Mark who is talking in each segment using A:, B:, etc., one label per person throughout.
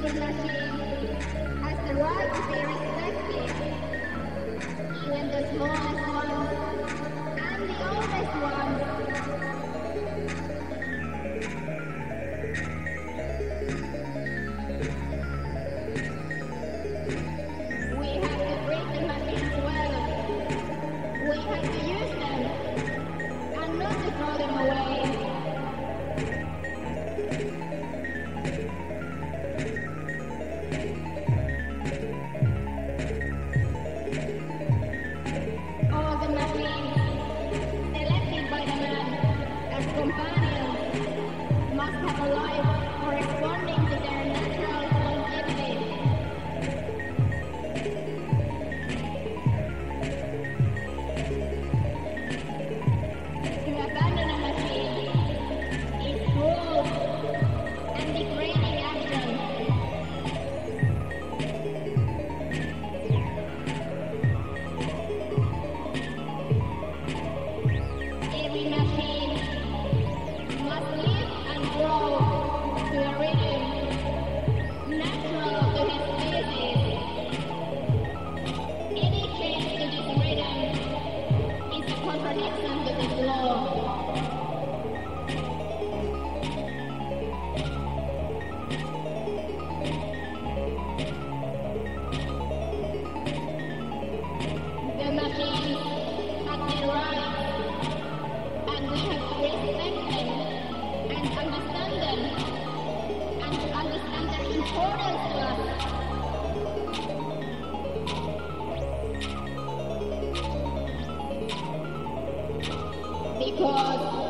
A: The machine has the right to be next time get that blow. God.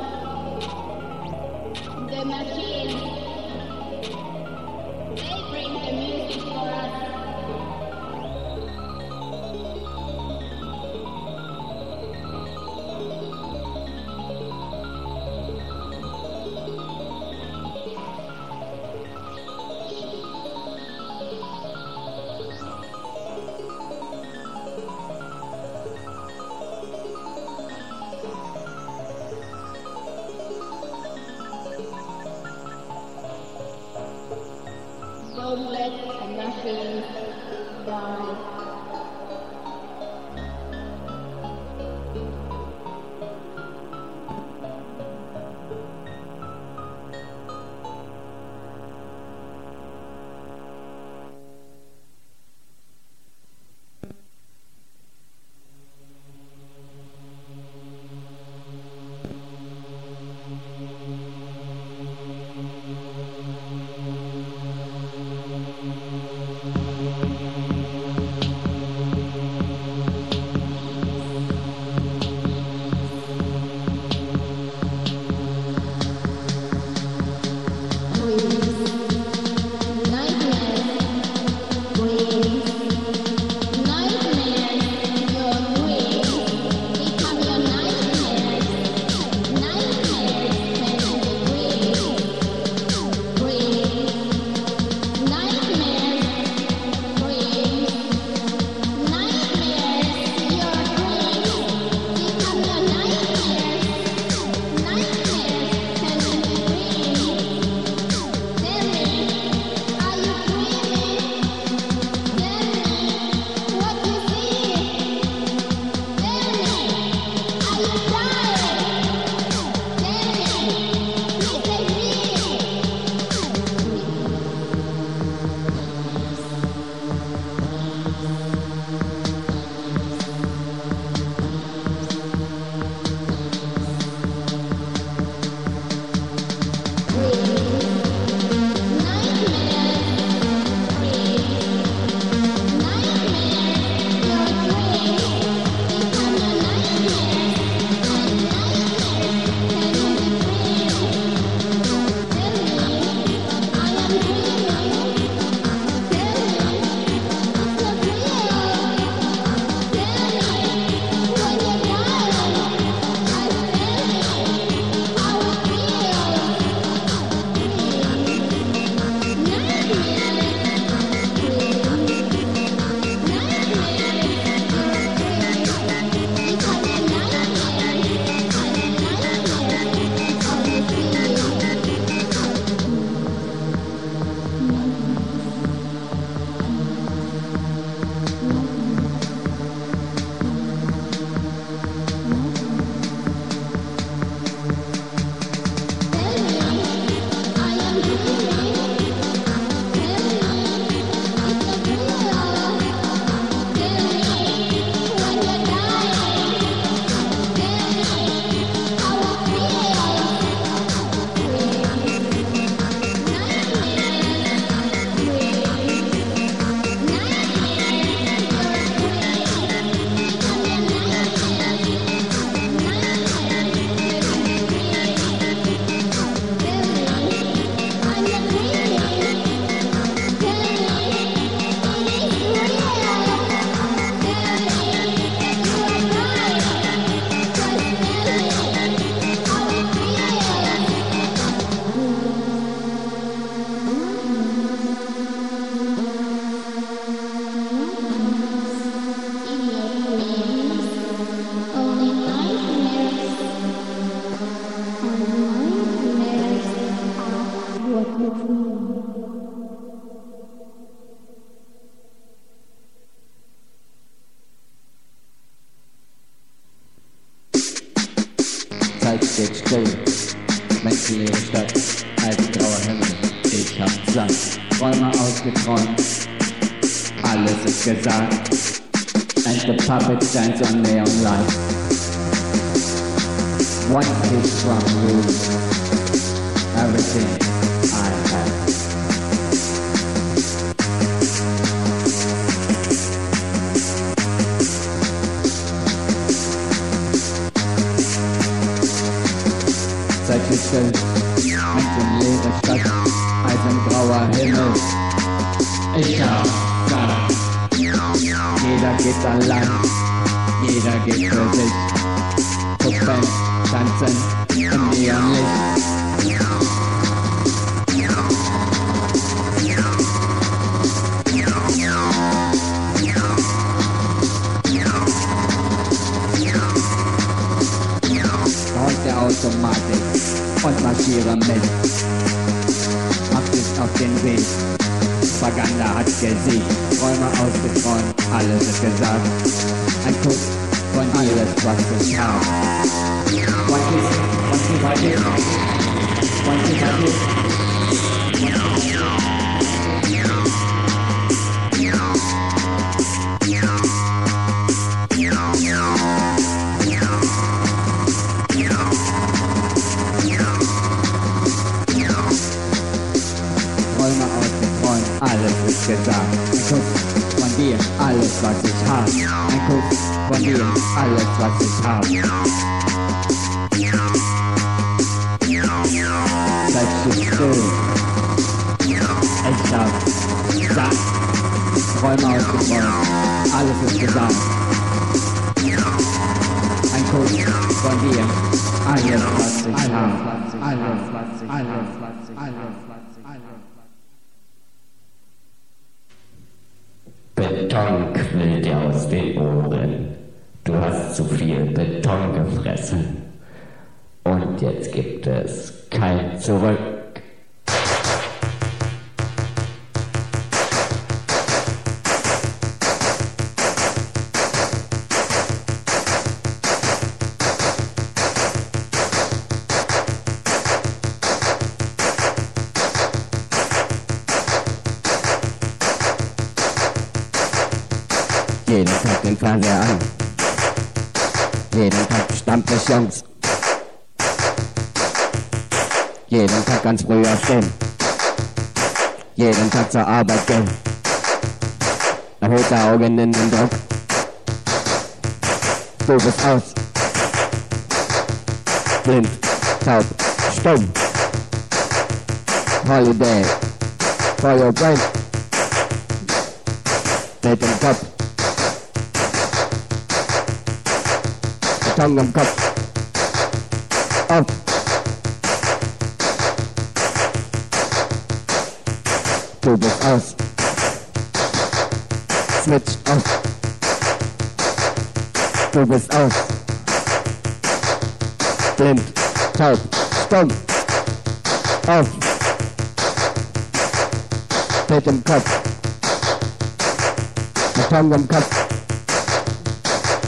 B: immer ausgeräumt. Alles ist gesagt. And the puppet stands on neon light. One kiss from you. Everything I have. Zeitlich Leben statt Allein, jeder geht für sich. Puppen, tanzen im Neonlicht. Automatik und marschiere mit. Mach auf den Weg. Propaganda hat gesiegt, Träume ausgeträumt, alles ist gesagt. Ein Kuss von alles, was ich hab. One kiss, one kiss, one kiss, one kiss, one kiss. arm. Ankles, one knee, I like flex his arm. That's just doing. Ich hab satt. Räume ausgeräumt. Alles ist gesagt. Ein Kuss von dir. Alle 20 Haare. Alle 20 Haare. Alle 20 Haare.
C: Beton. Zu viel Beton gefressen. Und jetzt gibt es kein Zurück. Jeden Tag den Fernseher an. Jeden Tag Stammtisch Jungs. Jeden Tag ganz früh aufstehen. Jeden Tag zur Arbeit gehen. Erhöhte Augen in den Druck. Du bist aus. Blind, taub, stumm. Holiday. For your brain. Mit dem Kopf. Tandem Cup. Up. Tubus aus. Switch auf. Tubus aus. Blind. Taub. Stumm. Auf. Tandem Cup. Tandem Cup.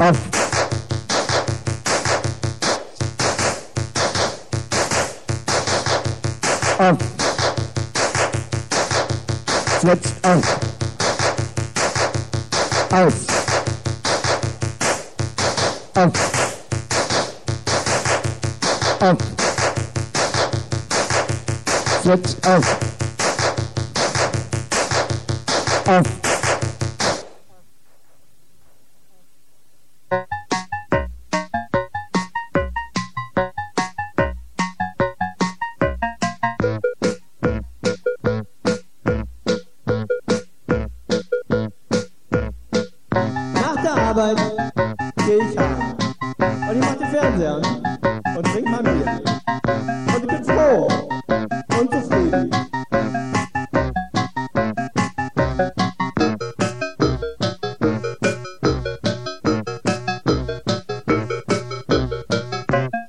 C: Auf. Um. an. Jetzt an. Um. Auf. Um. Auf. Auf. Jetzt auf. Auf.
D: Arbeit gehe ich heim. Und ich mach den Fernseher an und trink mein Bier. Und ich bin froh und zufrieden.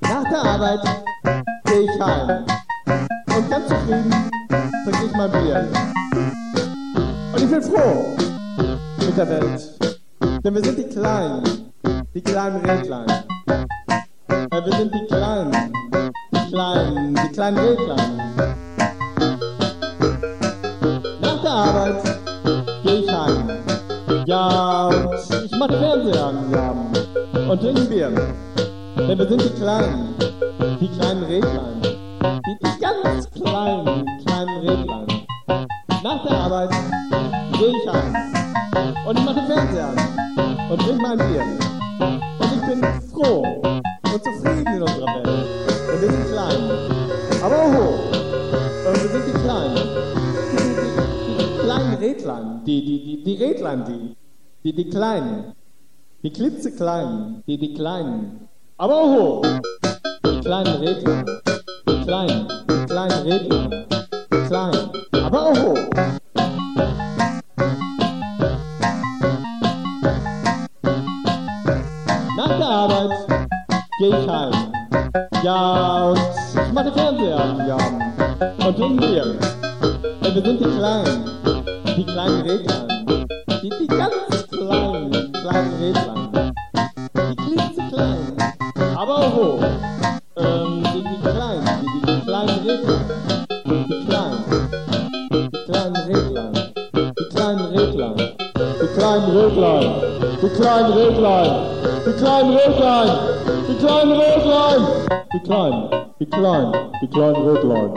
D: Nach der Arbeit gehe ich heim. Und ganz zufrieden trinke ich mein Bier. Und ich bin froh mit der Welt. Denn wir sind die Kleinen, die kleinen Rädlein. Ja, wir sind die Kleinen, die Kleinen, die kleinen Rädlein. Nach der Arbeit gehe ich heim. Ja, und ich mach den Fernseher an, und trinke Bier. Denn wir sind die Kleinen, die kleinen Rädlein. Die, ganz kleinen, kleinen Rädlein. Nach der Arbeit gehe ich heim. Und ich mache Fernseher an und mein Bier. Und ich bin froh und zufrieden in unserer Welt. Wir sind klein. aber oho, äh, wir sind die Kleinen. Die, die, die, die kleinen Rädlein, die, die, die, die Rädlein, die, die, die Kleinen. Die klitzekleinen, die, die Kleinen. Aber oho, die kleinen Rädlein, die Kleinen, die kleinen Rädlein, die Kleinen. Aber oho. Heim. Ja, ich mache Fernseher an, ja. Und wegen mir. Denn wir sind die Kleinen, die kleinen Rädlein. Die, die ganz kleinen, kleinen Rädlein. Die klitzekleinen. Aber hoch. Ähm, die, die kleinen, die, die kleinen Rädlein. Die kleinen. Die kleinen. Die kleinen Rädlein. Die kleinen. Die. Kleinen Rädlein. Die kleinen Rädlein. Die kleinen. Die kleinen. Die kleinen Rädlein.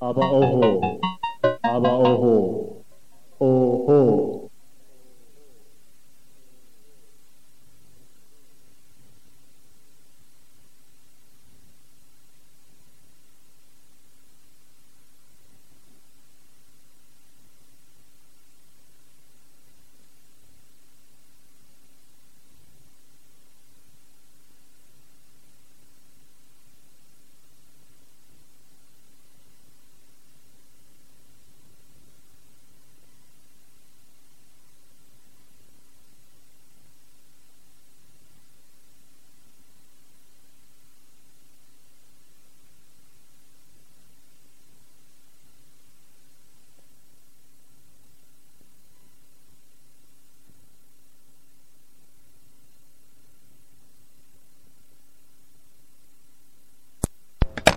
D: Aber oho. Aber oho. Oho.